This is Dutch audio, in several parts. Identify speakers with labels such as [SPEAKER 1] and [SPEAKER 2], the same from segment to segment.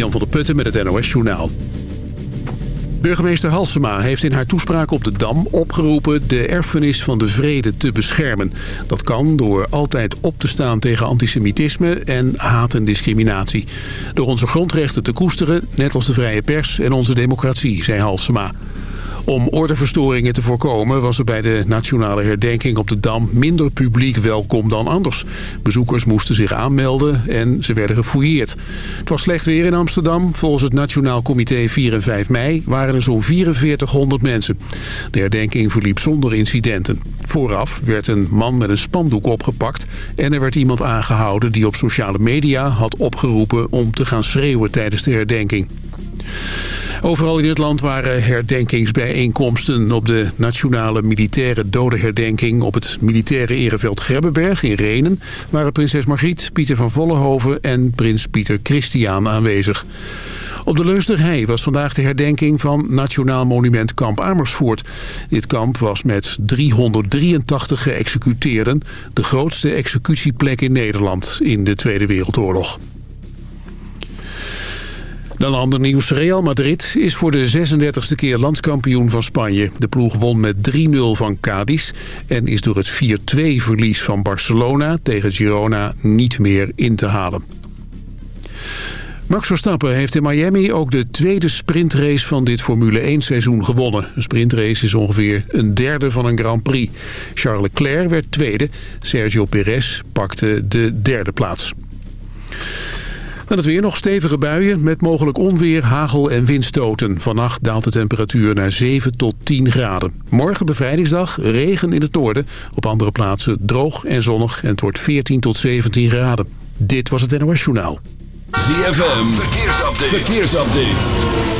[SPEAKER 1] Jan van der Putten met het NOS Journaal. Burgemeester Halsema heeft in haar toespraak op de Dam opgeroepen de erfenis van de vrede te beschermen. Dat kan door altijd op te staan tegen antisemitisme en haat en discriminatie. Door onze grondrechten te koesteren, net als de vrije pers en onze democratie, zei Halsema. Om ordeverstoringen te voorkomen was er bij de nationale herdenking op de Dam minder publiek welkom dan anders. Bezoekers moesten zich aanmelden en ze werden gefouilleerd. Het was slecht weer in Amsterdam. Volgens het Nationaal Comité 4 en 5 mei waren er zo'n 4400 mensen. De herdenking verliep zonder incidenten. Vooraf werd een man met een spandoek opgepakt en er werd iemand aangehouden die op sociale media had opgeroepen om te gaan schreeuwen tijdens de herdenking. Overal in het land waren herdenkingsbijeenkomsten op de nationale militaire dodenherdenking op het militaire ereveld Grebbeberg in Renen waren prinses Margriet, Pieter van Vollenhoven en prins Pieter Christian aanwezig. Op de Leusderhei was vandaag de herdenking van Nationaal Monument Kamp Amersfoort. Dit kamp was met 383 geëxecuteerden de grootste executieplek in Nederland in de Tweede Wereldoorlog. Dan ander nieuws. Real Madrid is voor de 36e keer landskampioen van Spanje. De ploeg won met 3-0 van Cadiz en is door het 4-2 verlies van Barcelona tegen Girona niet meer in te halen. Max Verstappen heeft in Miami ook de tweede sprintrace van dit Formule 1 seizoen gewonnen. Een sprintrace is ongeveer een derde van een Grand Prix. Charles Leclerc werd tweede, Sergio Perez pakte de derde plaats. Dan het weer nog stevige buien met mogelijk onweer, hagel en windstoten. Vannacht daalt de temperatuur naar 7 tot 10 graden. Morgen bevrijdingsdag, regen in het noorden. Op andere plaatsen droog en zonnig en het wordt 14 tot 17 graden. Dit was het NOS Journaal.
[SPEAKER 2] ZFM, verkeersupdate. verkeersupdate.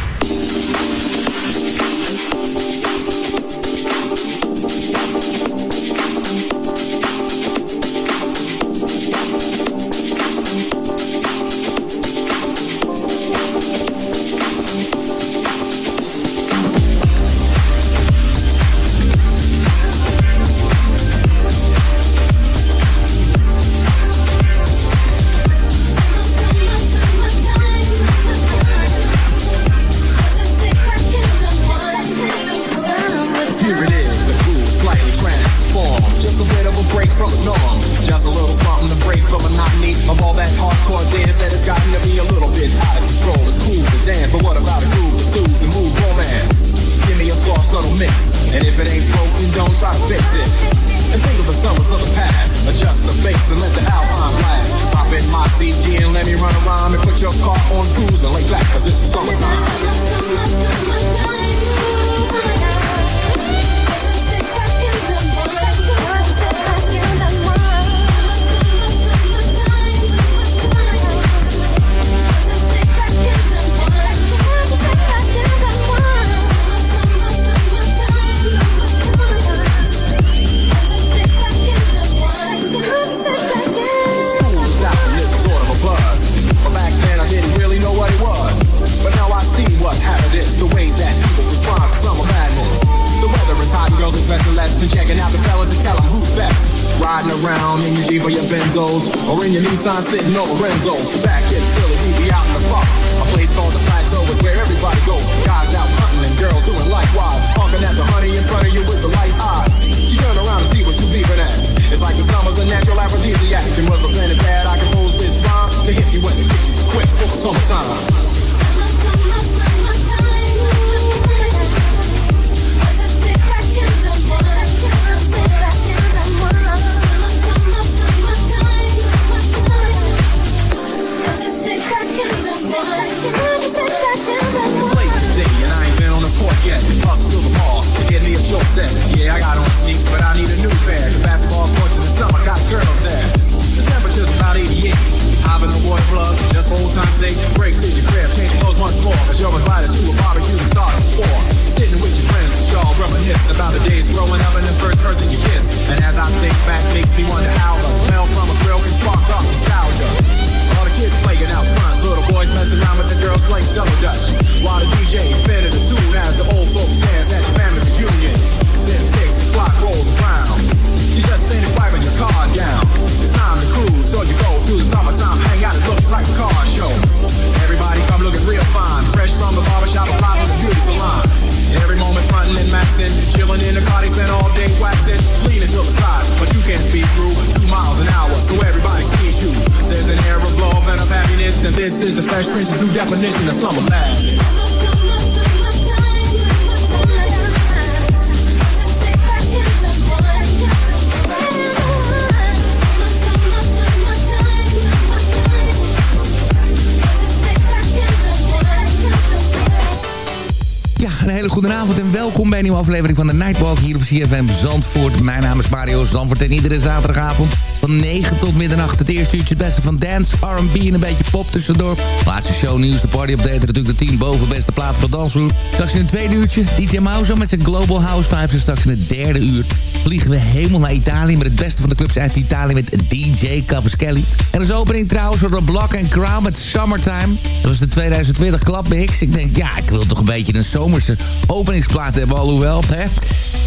[SPEAKER 3] CFM Zandvoort. Mijn naam is Mario Zandvoort en iedere zaterdagavond van 9 tot middernacht het eerste uurtje het beste van dance, R&B en een beetje pop tussendoor. Laatste show nieuws, de party update natuurlijk de 10 boven beste plaat voor dansvloer. Straks in het tweede uurtje DJ Mauzo met zijn Global House Vibes en straks in het derde uur vliegen we helemaal naar Italië met het beste van de clubs uit Italië met DJ Cavaschelli. En als opening trouwens door Block and Crown met Summertime. Dat was de 2020 klapmix. Ik denk, ja, ik wil toch een beetje een zomerse openingsplaat hebben, alhoewel, hè.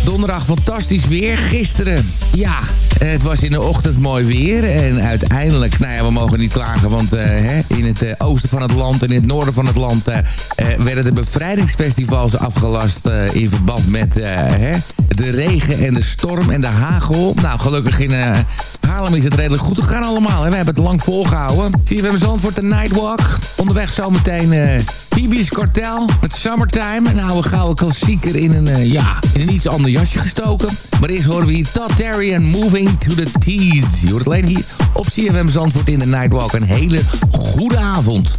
[SPEAKER 3] Donderdag fantastisch weer. Gisteren, ja, het was in de ochtend mooi weer. En uiteindelijk, nou ja, we mogen niet klagen. Want uh, hè, in het uh, oosten van het land en in het noorden van het land... Uh, werden de bevrijdingsfestivals afgelast in verband met hè, de regen en de storm en de hagel. Nou, gelukkig in Haarlem is het redelijk goed gegaan allemaal. We hebben het lang volgehouden. Zie je, we hebben antwoord de Nightwalk. Onderweg zometeen... Phoebe's Kartel met Summertime. Een oude gouden klassieker in een, uh, ja, in een iets ander jasje gestoken. Maar eerst horen we hier Todd Terry Moving to the Tees. Je hoort alleen hier op CFM Zandvoort in de Nightwalk. Een hele goede avond.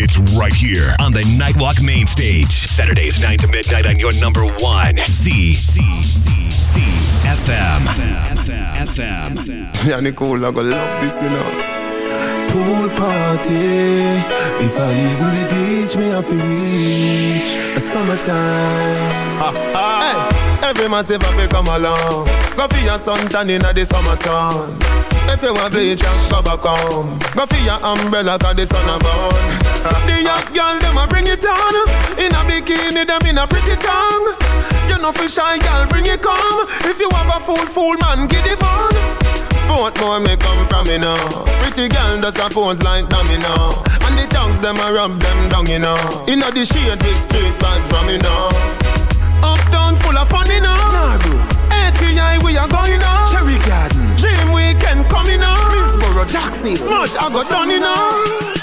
[SPEAKER 4] It's right here on the Nightwalk main stage. Saturdays 9 to midnight on your number one. C. C. C. C. FM. FM. FM.
[SPEAKER 5] Yeah, Nicole, I gonna love this, you know. Pool party. If I even the beach, me have to reach. A summertime. Ah, ah. Hey, every massive have to come along. Go for your sun tan in the summer sun. If you want bleach, go back home. Go for your umbrella, cause the sun a burn. The young girl, them a bring it on. In a bikini, them in a pretty tongue. You know for shy girl, bring it come. If you have a fool, fool man, get it on. Both more may come from me now. Pretty girl does a pose like dummy now. And the tongues them a rub them down, you know. Inna the shade with street vibes from me now. Uptown full of fun, you know. Nah, bro. ATI we are going now. Cherry Garden done, you know. Miss Borough Jackson, smudge, I got done, you.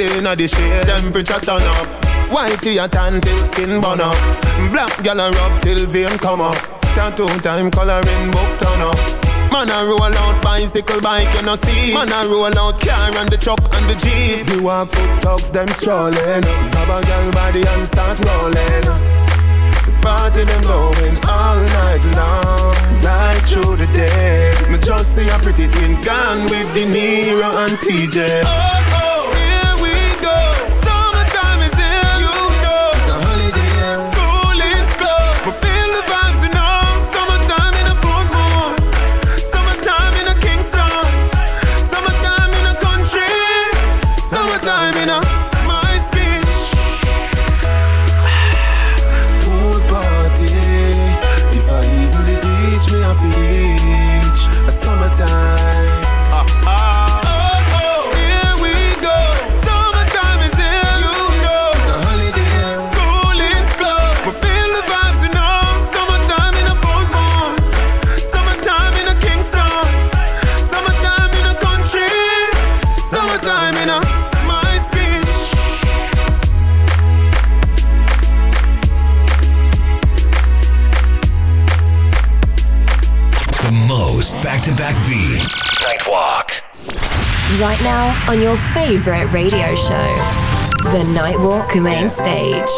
[SPEAKER 5] Inna the shade, temperature turn up. Whitey a tan till skin burn up. Black gal a rub till vein come up. Tattoo time coloring book turn up. Man a roll out bicycle bike you no see. Man a roll out car and the truck and the jeep. You walk foot dogs them strolling. Grab a gal body and start rolling. The party them going all night long, right through the day. Me just see a pretty twin gone with De Niro and TJ. Oh,
[SPEAKER 6] right now on your favorite radio show, The Nightwalk Main Stage.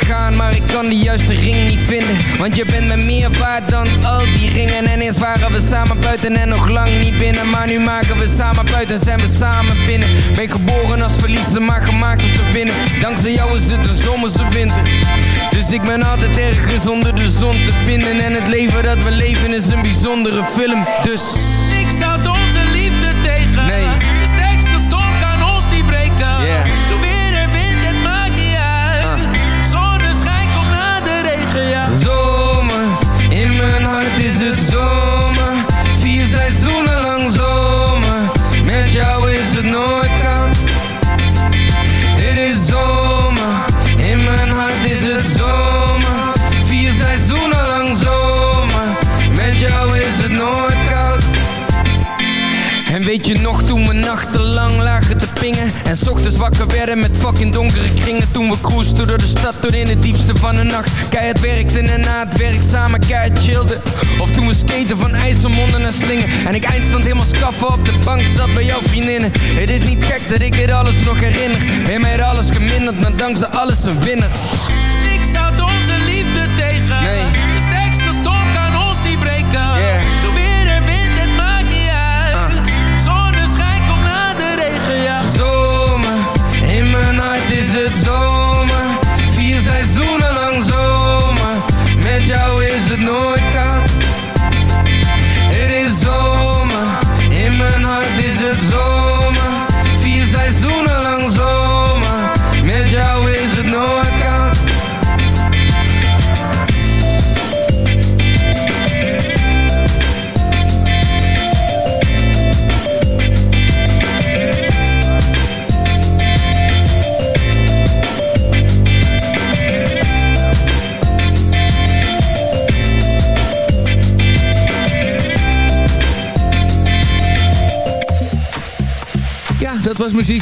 [SPEAKER 7] Je gaan Maar ik kan de juiste ring niet vinden. Want je bent me meer waard dan al die ringen. En eerst waren we samen buiten en nog lang niet binnen. Maar nu maken we samen buiten en zijn we samen binnen. Ben geboren als verliezer maar gemaakt om te winnen. Dankzij jou is het een zomerse winter. Dus ik ben altijd ergens onder de zon te vinden. En het leven dat we leven is een bijzondere film. Dus
[SPEAKER 8] Ik zou onze
[SPEAKER 7] En ochtends wakker werden met fucking donkere kringen. Toen we cruisten door de stad tot in het diepste van de nacht. Keihard werkten en na het werk samen keihard chillden. Of toen we skaten van IJsselmonden naar Slingen. En ik eindstand helemaal skaffen op de bank zat bij jouw vriendinnen. Het is niet gek dat ik dit alles nog herinner. Ben mij alles geminderd, maar dankzij alles een winnaar.
[SPEAKER 8] Ik zou onze liefde tegen.
[SPEAKER 7] Nee
[SPEAKER 3] It's het zo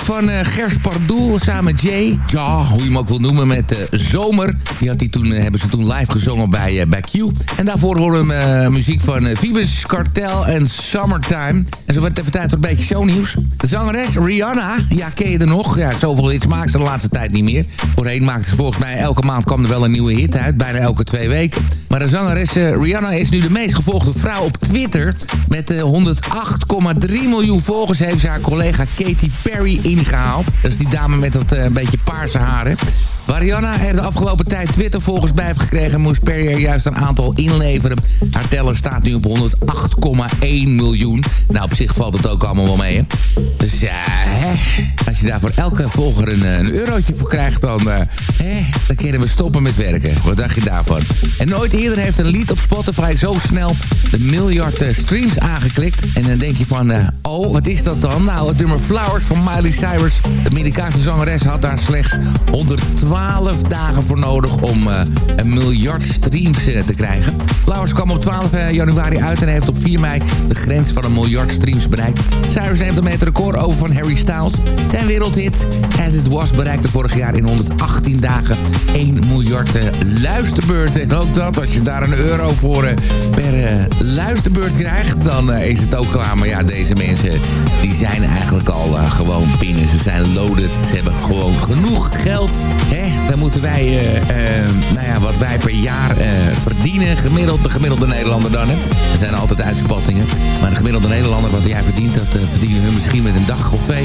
[SPEAKER 3] van uh, Gers Pardoel samen Jay. Ja, hoe je hem ook wil noemen, met uh, Zomer. Die had die toen, uh, hebben ze toen live gezongen bij, bij Q. En daarvoor horen we muziek van Phoebus Cartel en Summertime. En zo werd het even tijd voor een beetje shownieuws. De zangeres Rihanna, ja, ken je er nog? Ja, zoveel hits maakt ze de laatste tijd niet meer. Voorheen maakte ze volgens mij elke maand kwam er wel een nieuwe hit uit. Bijna elke twee weken. Maar de zangeres Rihanna is nu de meest gevolgde vrouw op Twitter. Met 108,3 miljoen volgers heeft ze haar collega Katy Perry ingehaald. Is die dame met dat uh, beetje paarse haren. Mariana er de afgelopen tijd Twitter volgens bij heeft gekregen... moest Perry er juist een aantal inleveren. Haar teller staat nu op 108,1 miljoen. Nou, op zich valt het ook allemaal wel mee, hè? Dus ja, hè, als je daar voor elke volger een, een eurotje voor krijgt... dan, hè, dan kunnen we stoppen met werken. Wat dacht je daarvan? En nooit eerder heeft een lied op Spotify zo snel de miljard uh, streams aangeklikt. En dan denk je van, uh, oh, wat is dat dan? Nou, het nummer Flowers van Miley Cyrus. De Amerikaanse zangeres had daar slechts 112 12 dagen voor nodig om uh, een miljard streams te krijgen. Flowers kwam op 12 uh, januari uit en heeft op 4 mei de grens van een miljard streams bereikt. Cyrus neemt een het record over van Harry Styles. Zijn wereldhit As It Was bereikte vorig jaar in 118 dagen 1 miljard luisterbeurten. En ook dat, je daar een euro voor per luisterbeurt krijgt, dan is het ook klaar. Maar ja, deze mensen die zijn eigenlijk al gewoon binnen. Ze zijn loaded. Ze hebben gewoon genoeg geld. Hè? Dan moeten wij, nou ja, wat wij per jaar verdienen. Gemiddeld, de gemiddelde Nederlander dan. Hè? Er zijn altijd uitspattingen. Maar de gemiddelde Nederlander, wat jij verdient, dat verdienen hun misschien met een dag of twee.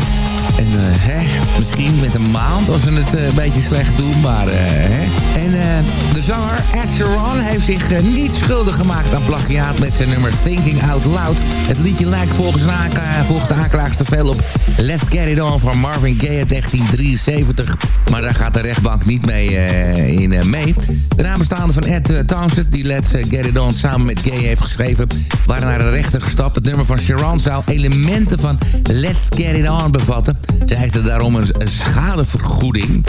[SPEAKER 3] En hè, misschien met een maand als ze het een beetje slecht doen. Maar, hè. En de zanger Ed Sheeran heeft zich niet schuldig gemaakt aan plagiaat met zijn nummer Thinking Out Loud. Het liedje lijkt volgens, de aanklaagster veel op Let's Get It On van Marvin Gaye uit 1973. Maar daar gaat de rechtbank niet mee, uh, in uh, mee. De namenstaande van Ed Townsend, die Let's Get It On samen met Gay heeft geschreven... waren naar de rechter gestapt. Het nummer van Sharon zou elementen van Let's Get It On bevatten. Zij eiste daarom een, schadevergoeding.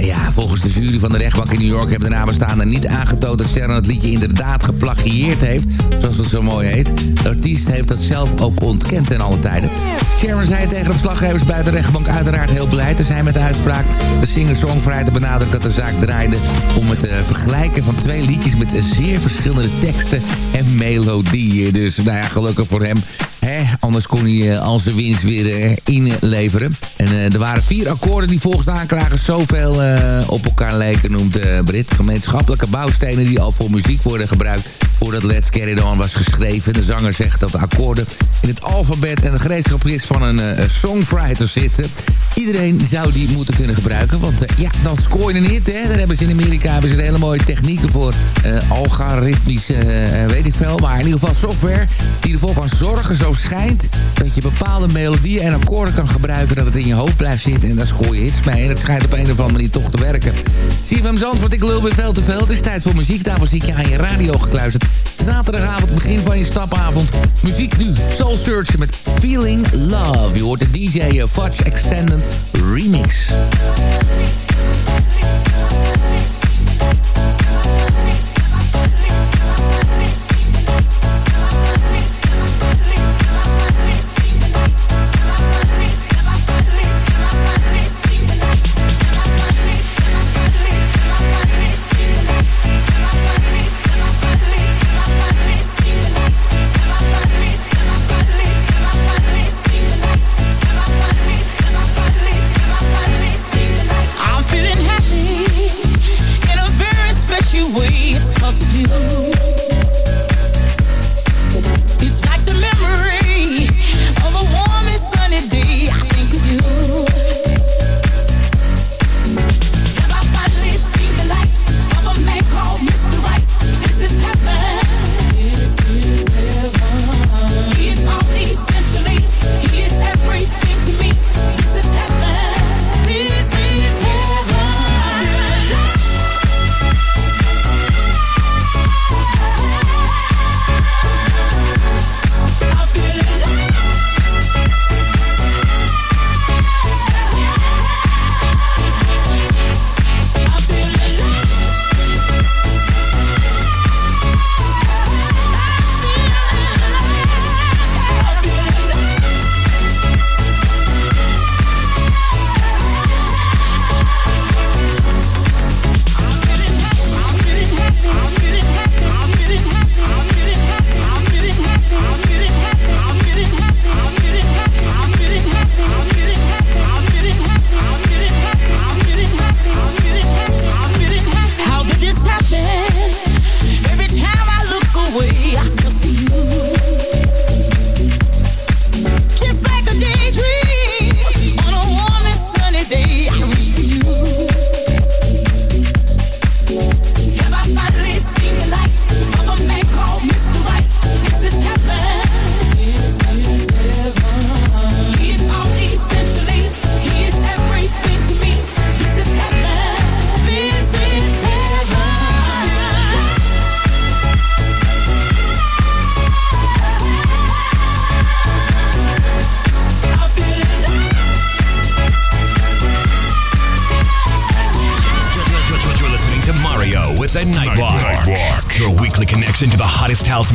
[SPEAKER 3] ja, volgens de jury van de rechtbank in New York... hebben de namenstaanden niet aangetoond dat Sharon het liedje inderdaad geplagieerd heeft. Zoals het zo mooi heet. De artiest heeft dat zelf ook ontkend in alle tijden. Sharon zei tegen de verslaggevers buiten de rechtbank uiteraard heel blij te zijn met de uitspraak. De singer-songwriter benadrukt dat de zaak draaide om het uh, vergelijken van twee liedjes met zeer verschillende teksten en melodieën. Dus nou ja, gelukkig voor hem Hè? Anders kon hij uh, al zijn winst weer uh, inleveren. En er waren vier akkoorden die volgens de aanklagers zoveel op elkaar leken, noemt Brit. Gemeenschappelijke bouwstenen die al voor muziek worden gebruikt voordat Let's Get It On was geschreven. De zanger zegt dat de akkoorden in het alfabet en de gereedschap is van een songwriter zitten. Iedereen zou die moeten kunnen gebruiken, want ja, dan scoor je een hit. Hè? Daar hebben ze in Amerika hebben ze hele mooie technieken voor. algoritmisch, weet ik veel. Maar in ieder geval software die ervoor kan zorgen, zo schijnt dat je bepaalde melodieën en akkoorden kan gebruiken... dat het in je hoofd blijft zitten en daar scoor je hits mee. En het schijnt op een of andere manier toch te werken. Zie je van want ik lul weer veel te veel. Het is tijd voor muziek, daarvoor zie je aan je radio gekluisterd. Zaterdagavond, begin van je stapavond. Muziek nu, Soul Searcher met Feeling Love. Je hoort de DJ Fudge Extended Remix.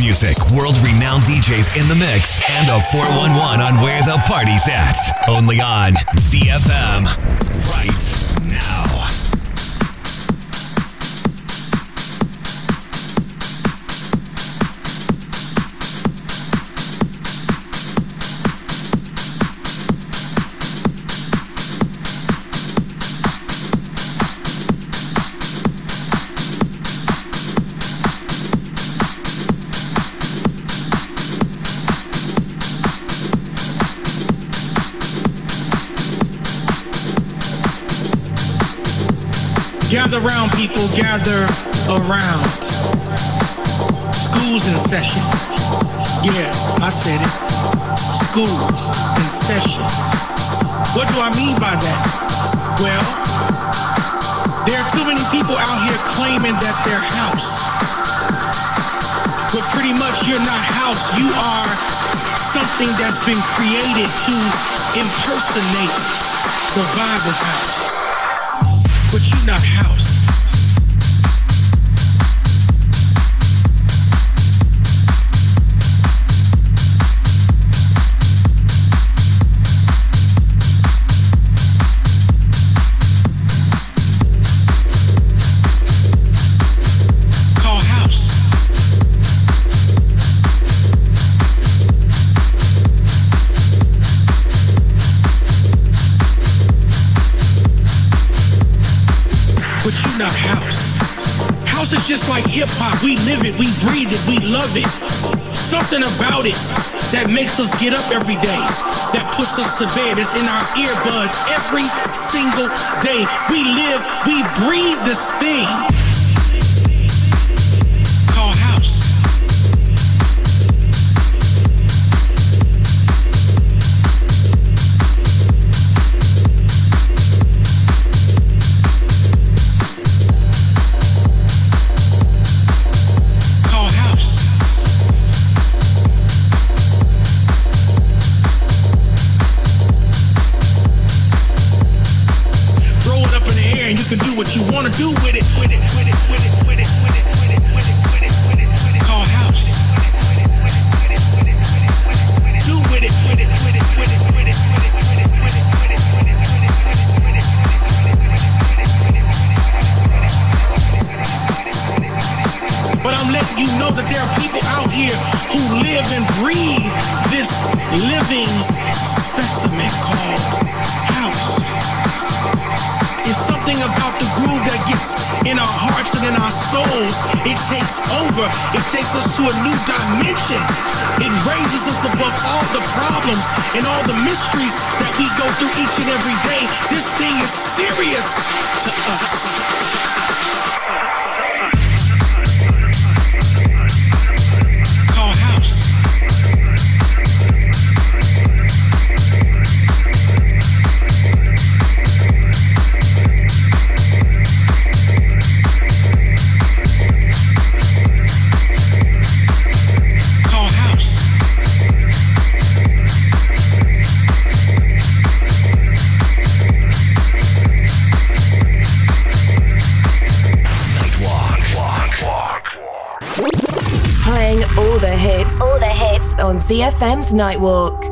[SPEAKER 9] Music, world renowned DJs in the mix,
[SPEAKER 10] Gather round, people, gather around. School's in session. Yeah, I said it. School's in session. What do I mean by that? Well, there are too many people out here claiming that they're house. But pretty much you're not house. You are something that's been created to impersonate the vibe of house not how We live it, we breathe it, we love it. Something about it that makes us get up every day, that puts us to bed. It's in our earbuds every single day. We live, we breathe this thing. It takes us to a new dimension. It raises us above all the problems and all the mysteries that we go through each and every day. This thing is serious to us.
[SPEAKER 6] ZFM's Nightwalk.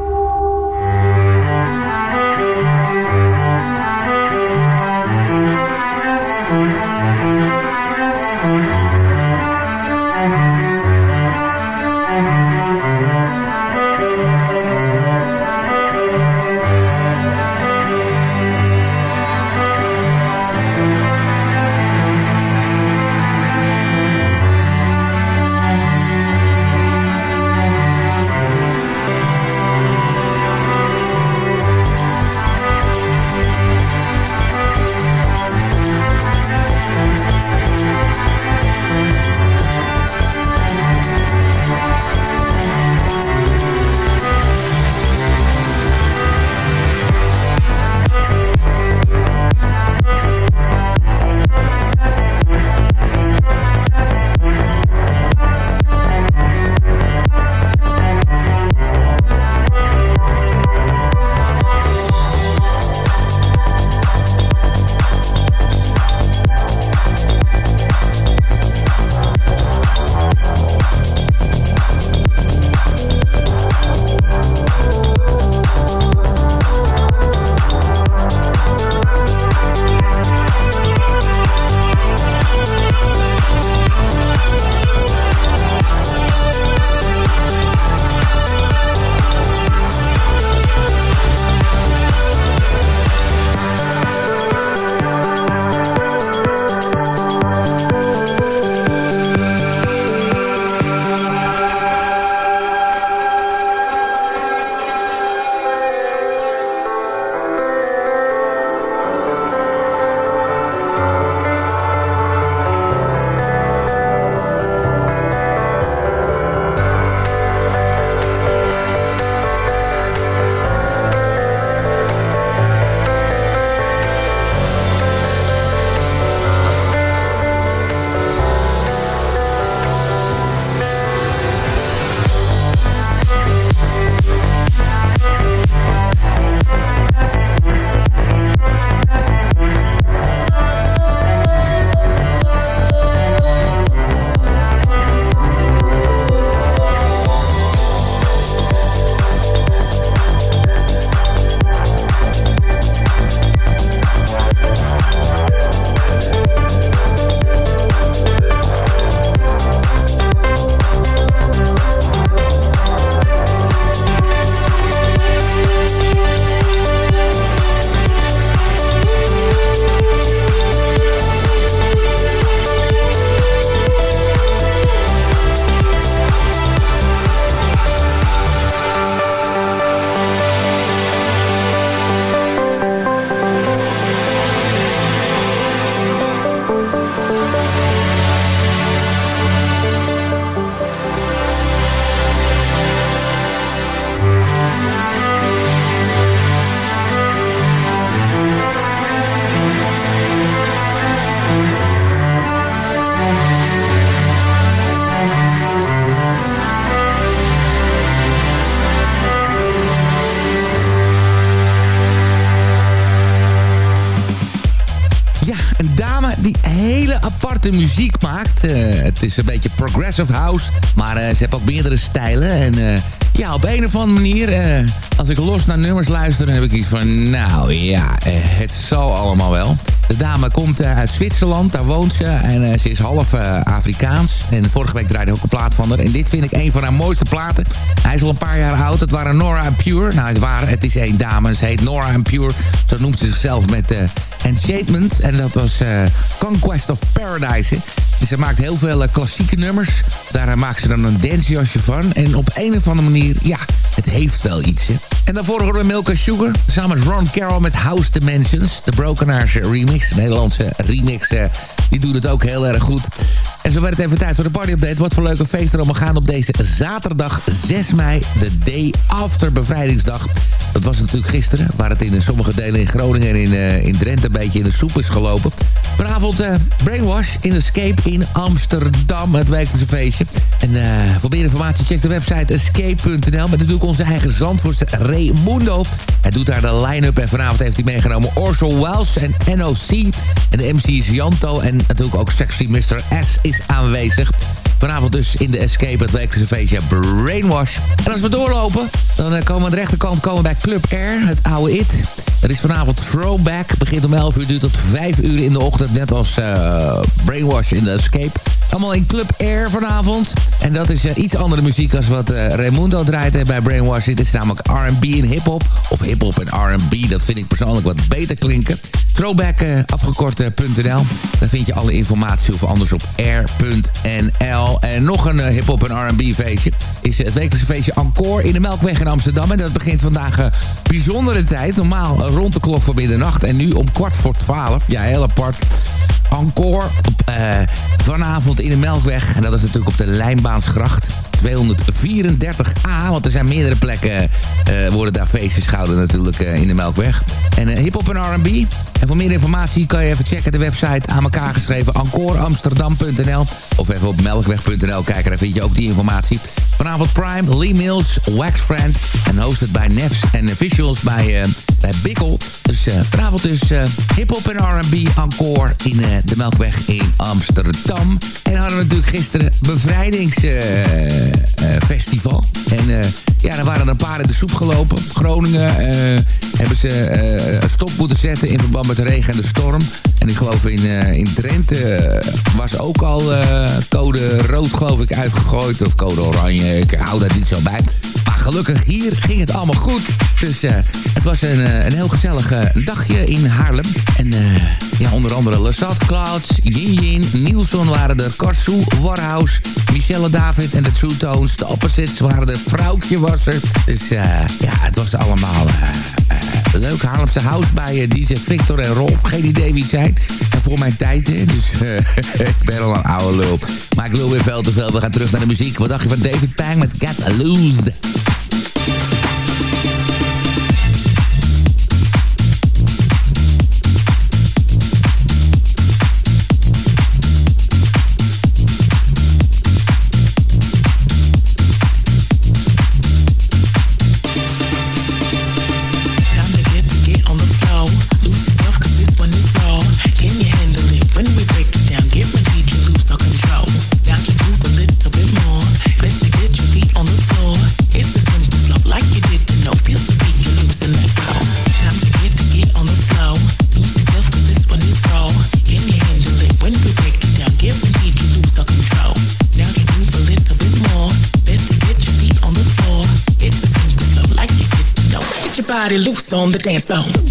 [SPEAKER 3] Progressive house, maar ze hebben ook meerdere stijlen. En ja, op een of andere manier, als ik los naar nummers luister... dan heb ik iets van, nou ja, het zal allemaal wel. De dame komt uit Zwitserland, daar woont ze. En ze is half Afrikaans. En vorige week draaide ook een plaat van haar. En dit vind ik een van haar mooiste platen. Hij is al een paar jaar oud. Het waren Nora en Pure. Nou, het, waren, het is één dame. Ze heet Nora en Pure. Zo noemt ze zichzelf met uh, Enchantment. En dat was Conquest of Paradise. Ze maakt heel veel uh, klassieke nummers. Daar maakt ze dan een dancejasje van. En op een of andere manier, ja, het heeft wel iets. En daarvoor horen we Milka Sugar. Samen met Ron Carroll met House Dimensions. De Brokenaars remix. De Nederlandse remix. die doet het ook heel erg goed. En zo werd het even tijd voor de party-update. Wat voor leuke feesten er gaan op deze zaterdag 6 mei. De day after bevrijdingsdag. Dat was natuurlijk gisteren. Waar het in sommige delen in Groningen en in, uh, in Drenthe een beetje in de soep is gelopen. Vanavond uh, Brainwash in Escape in Amsterdam. Het wekelijkse feestje. En uh, voor meer informatie check de website escape.nl. Met natuurlijk onze eigen zandvoerster Raimundo. Hij doet daar de line-up. En vanavond heeft hij meegenomen Orson Welles en NOC. En de MC is Janto. En natuurlijk ook Sexy Mr. S aanwezig. Vanavond dus in de Escape, het wekelijkse feestje Brainwash. En als we doorlopen, dan eh, komen we aan de rechterkant komen bij Club Air, het oude IT. Er is vanavond Throwback, begint om 11 uur, duurt tot 5 uur in de ochtend. Net als uh, Brainwash in de Escape. Allemaal in Club Air vanavond. En dat is uh, iets andere muziek als wat uh, Raimundo draait bij Brainwash. Dit is namelijk R&B en hip-hop. Of hip-hop en R&B, dat vind ik persoonlijk wat beter klinken. Throwback afgekort.nl. Daar vind je alle informatie of anders op air.nl. En nog een hip-hop en R&B feestje. Is het wekelijkse feestje Encore in de Melkweg in Amsterdam. En dat begint vandaag bijzondere tijd. Normaal rond de klok van middernacht. En nu om kwart voor twaalf. Ja, heel apart. Encore vanavond in de Melkweg. En dat is natuurlijk op de Lijnbaansgracht 234A. Want er zijn meerdere plekken, worden daar feestjes gehouden natuurlijk in de Melkweg. En hip-hop en R&B. En voor meer informatie kan je even checken de website aan elkaar geschreven. encoreamsterdam.nl Of even op melkweg.nl kijken, daar vind je ook die informatie. Vanavond Prime, Lee Mills, Wax Friend. En hosted bij Nefs en Officials bij, bij Bikkel. Dus vanavond dus hip-hop en R&B encore in de Melkweg in Amsterdam. En hadden natuurlijk gisteren bevrijdingsfestival. en ja, er waren er een paar in de soep gelopen. Groningen hebben ze een stop moeten zetten in verband met de regen en de storm. En ik geloof in, in Drenthe was ook al code rood geloof ik uitgegooid. Of code oranje, ik hou daar niet zo bij. Maar gelukkig hier ging het allemaal goed. Dus het was een, een heel gezellig dagje in Haarlem. En ja, onder andere Lesat, Cloud, Yin Yin, Nielsen waren er, Karsu, Warhouse, Michelle David en de True Tones. De Opposites waren er, Vrouwtje was. Dus ja, het was allemaal... leuk Haarlemse house bij DJ Victor en Rolf. Geen idee wie het zijn. En voor mijn tijd, hè. Dus ik ben al een oude lul. Maar ik lul weer veel te veel. We gaan terug naar de muziek. Wat dacht je van David Pang met Get Loose?
[SPEAKER 11] Body loose on the dance floor.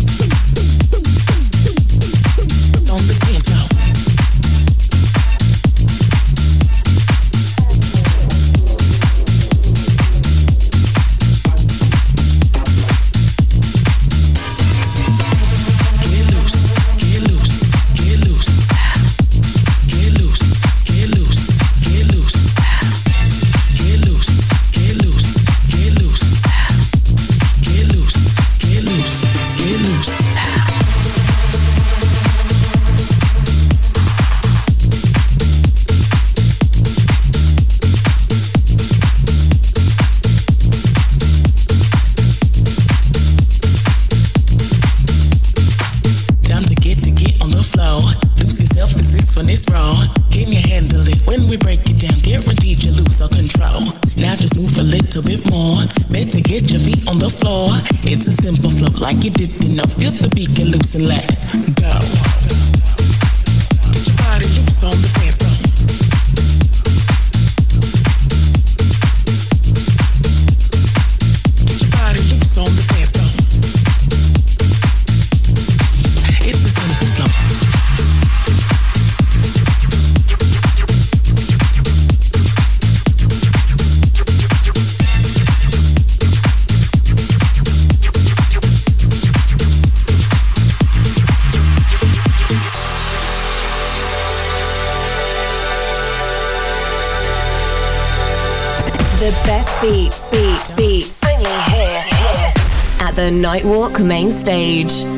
[SPEAKER 6] Main stage.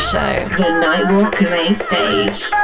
[SPEAKER 6] Show, The Nightwalk main stage.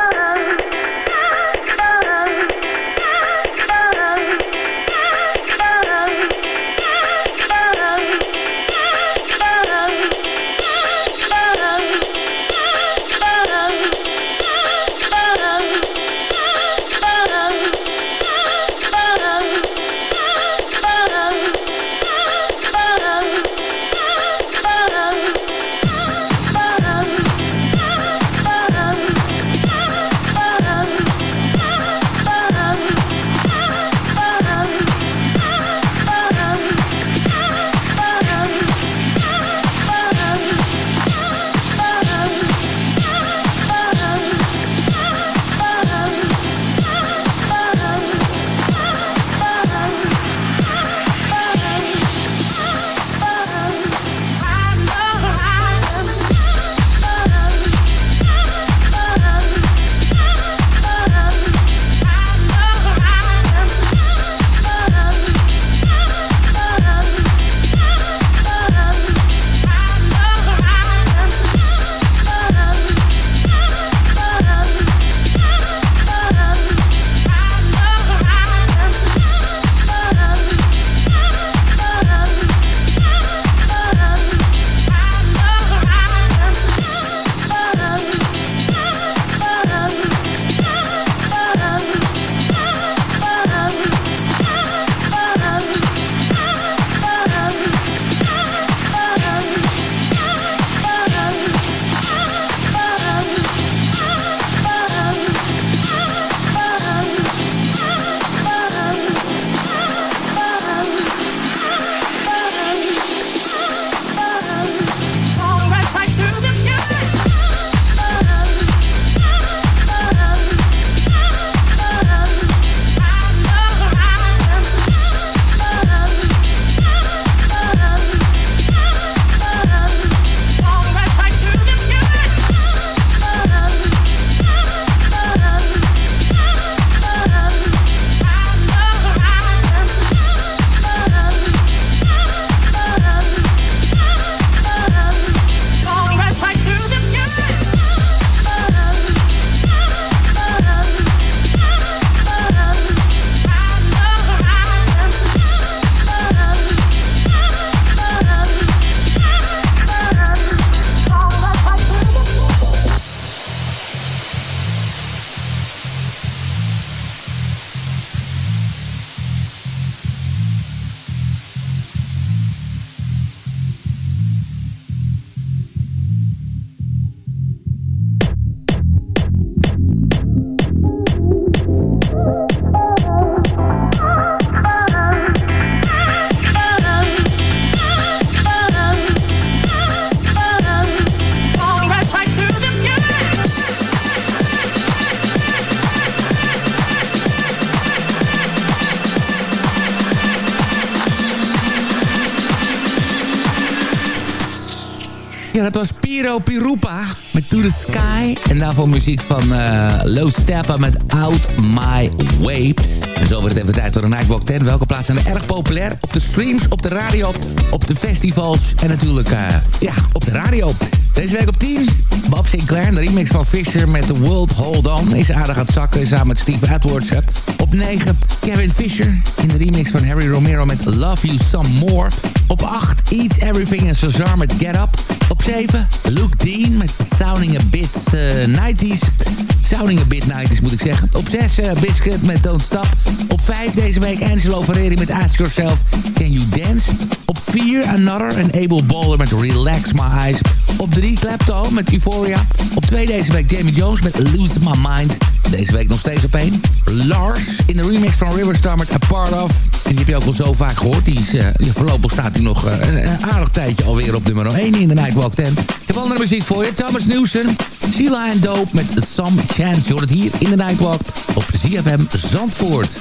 [SPEAKER 3] Piro Pirupa met To The Sky. En daarvoor muziek van uh, Low Steppa met Out My Way. En zo wordt het even tijd voor de Nightwalk 10. Welke plaatsen zijn er erg populair? Op de streams, op de radio, op de festivals en natuurlijk uh, ja, op de radio. Deze week op 10, Bob Sinclair, de remix van Fisher met The World Hold On. Is aardig aan het zakken samen met Steve Edwards. Op 9, Kevin Fisher in de remix van Harry Romero met Love You Some More. Op 8, Eats Everything en Cesar met Get Up. Op 7, Luke Dean met Sounding a Bit uh, 90s. Sounding a Bit 90s moet ik zeggen. Op 6, uh, Biscuit met Don't Stop. Op 5 deze week Angelo Ferreri met Ask Yourself, Can You Dance? Op 4, Another en Abel Bowler met Relax My Eyes. Op 3, Klepto met Euphoria. Op 2 deze week Jamie Jones met Lose My Mind. Deze week nog steeds op 1. Lars in de remix van Riverstar met A Part Of. Die heb je ook al zo vaak gehoord. Die is, uh, voorlopig staat hij nog uh, een aardig tijdje alweer op nummer 1 in de Nightwalk 10. Heb andere muziek voor je. Thomas Newson, Sheila en Dope met Some Chance. Je hoort het hier in de Nightwalk op ZFM Zandvoort.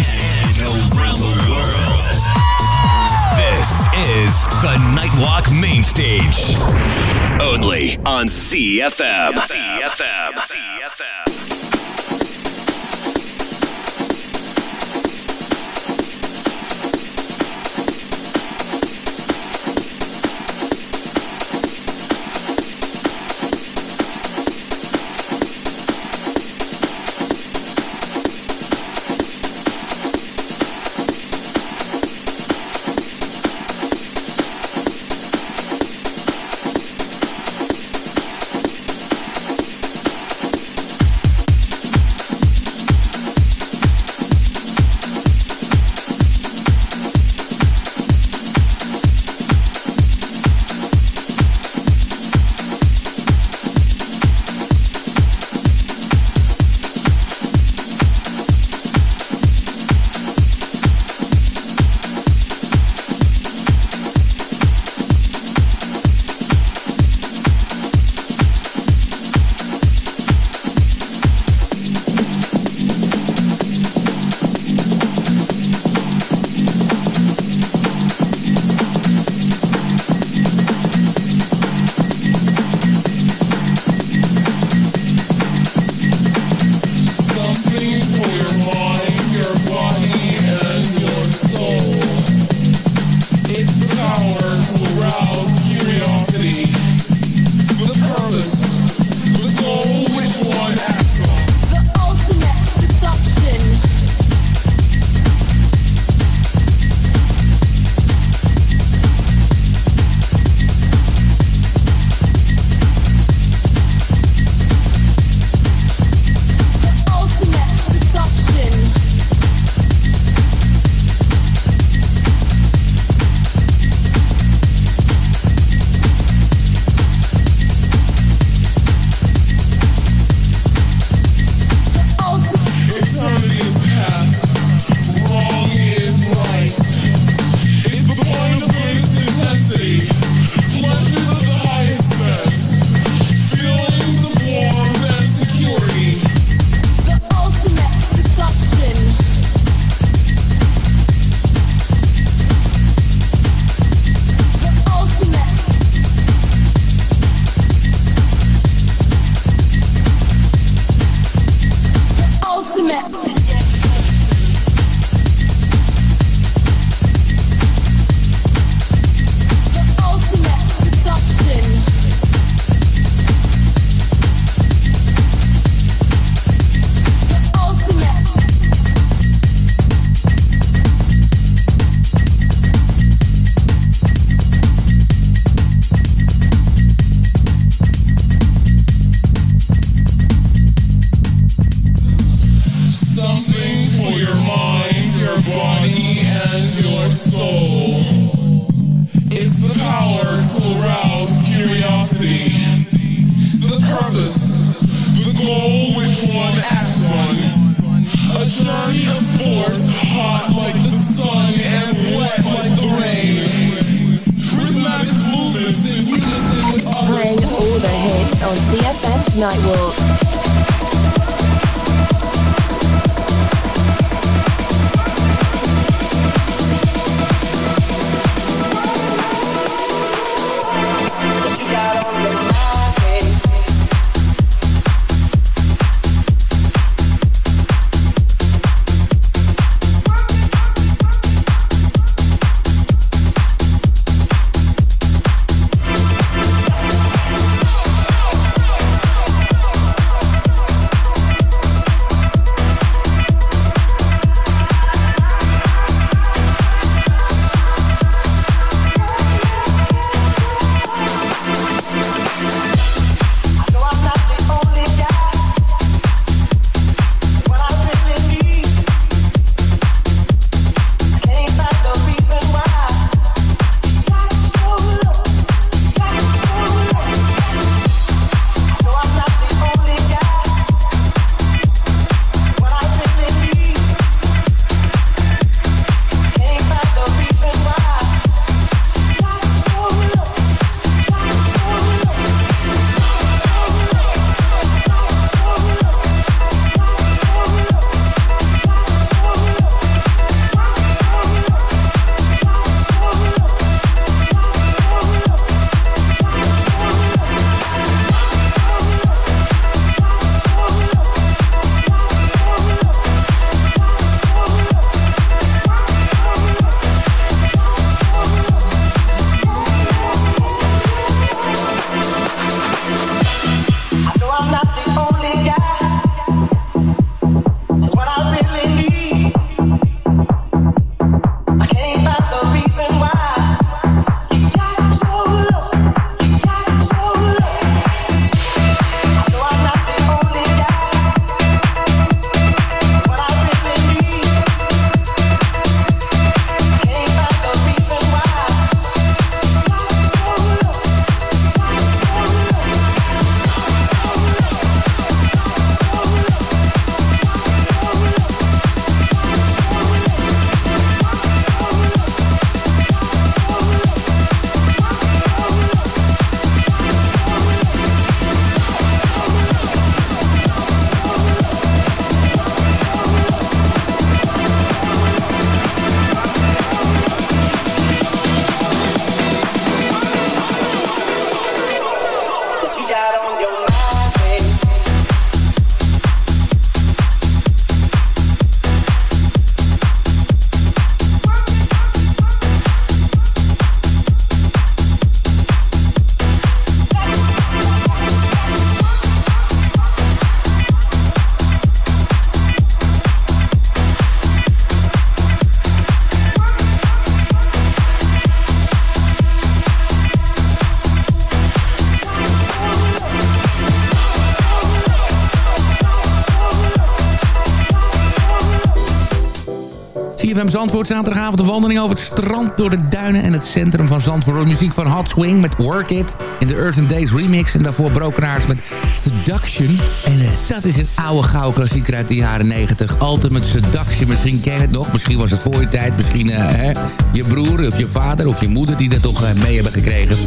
[SPEAKER 3] Zandvoort. Zaterdagavond een wandeling over het strand, door de duinen en het centrum van Zandvoort. Muziek van Hot Swing met Work It in de Earth and Days remix. En daarvoor Brokenaars met Seduction. En uh, dat is een oude gouden klassieker uit de jaren 90. Ultimate Seduction. Misschien ken je het nog. Misschien was het voor je tijd. Misschien uh, hè, je broer of je vader of je moeder die dat toch uh, mee hebben gekregen.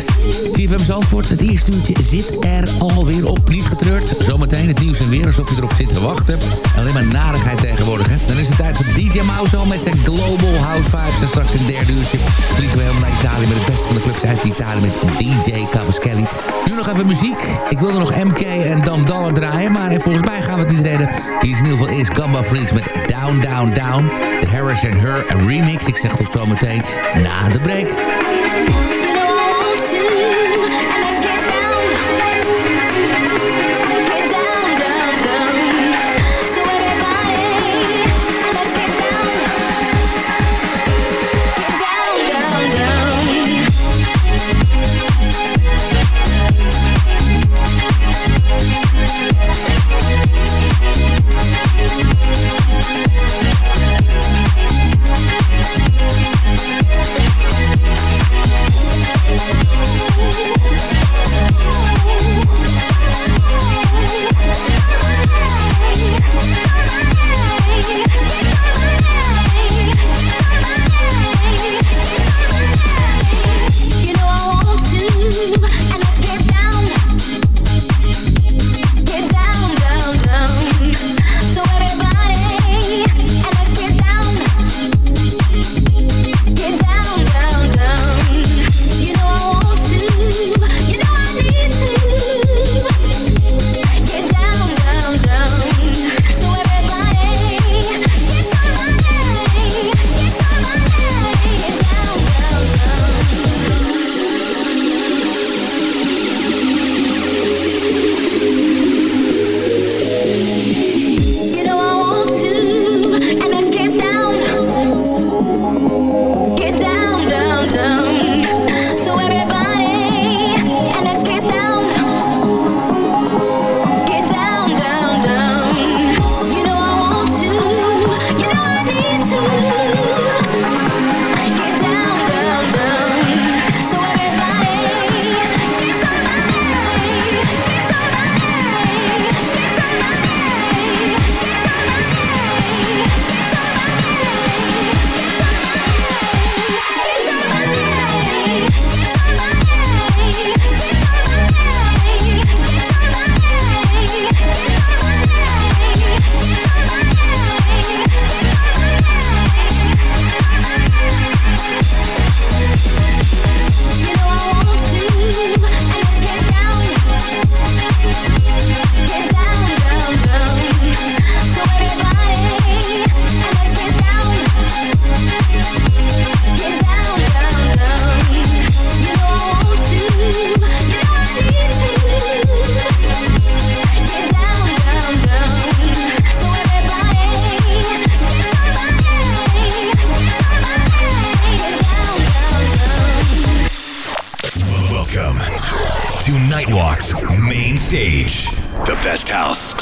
[SPEAKER 3] CFM Zandvoort, het eerste uurtje zit er alweer op. Niet getreurd. Zometeen het nieuws en weer alsof je erop zit te wachten. Alleen maar narigheid tegenwoordig. Dan is het tijd voor DJ Mouse met zijn Global House Vibes. En straks in derde uurtje vliegen we helemaal naar Italië... met de beste van de clubs uit Italië met DJ Cavaschelli. Nu nog even muziek. Ik wilde nog MK en Dollar draaien... maar volgens mij gaan we het niet redden. Hier is in ieder geval eerst Gamba Freaks met Down, Down, Down. De Harris and Her remix. Ik zeg tot zometeen na de break.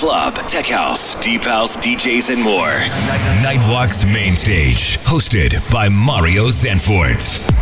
[SPEAKER 4] Club, tech house, deep house, DJs, and more. Nightwalk's main stage, hosted by Mario Zanfort.